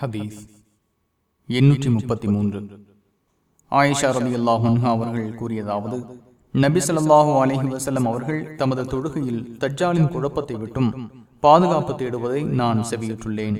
ஹதீஸ் எண்ணூற்றி முப்பத்தி மூன்று. ஆயிஷா ரதி அல்லாஹா அவர்கள் கூறியதாவது நபி சொல்லாஹு அலஹி வஸல்லம் அவர்கள் தமது தொழுகையில் தஜ்ஜாலின் குழப்பத்தை விட்டும் பாதுகாப்பு தேடுவதை நான் செவியுற்றுள்ளேன்.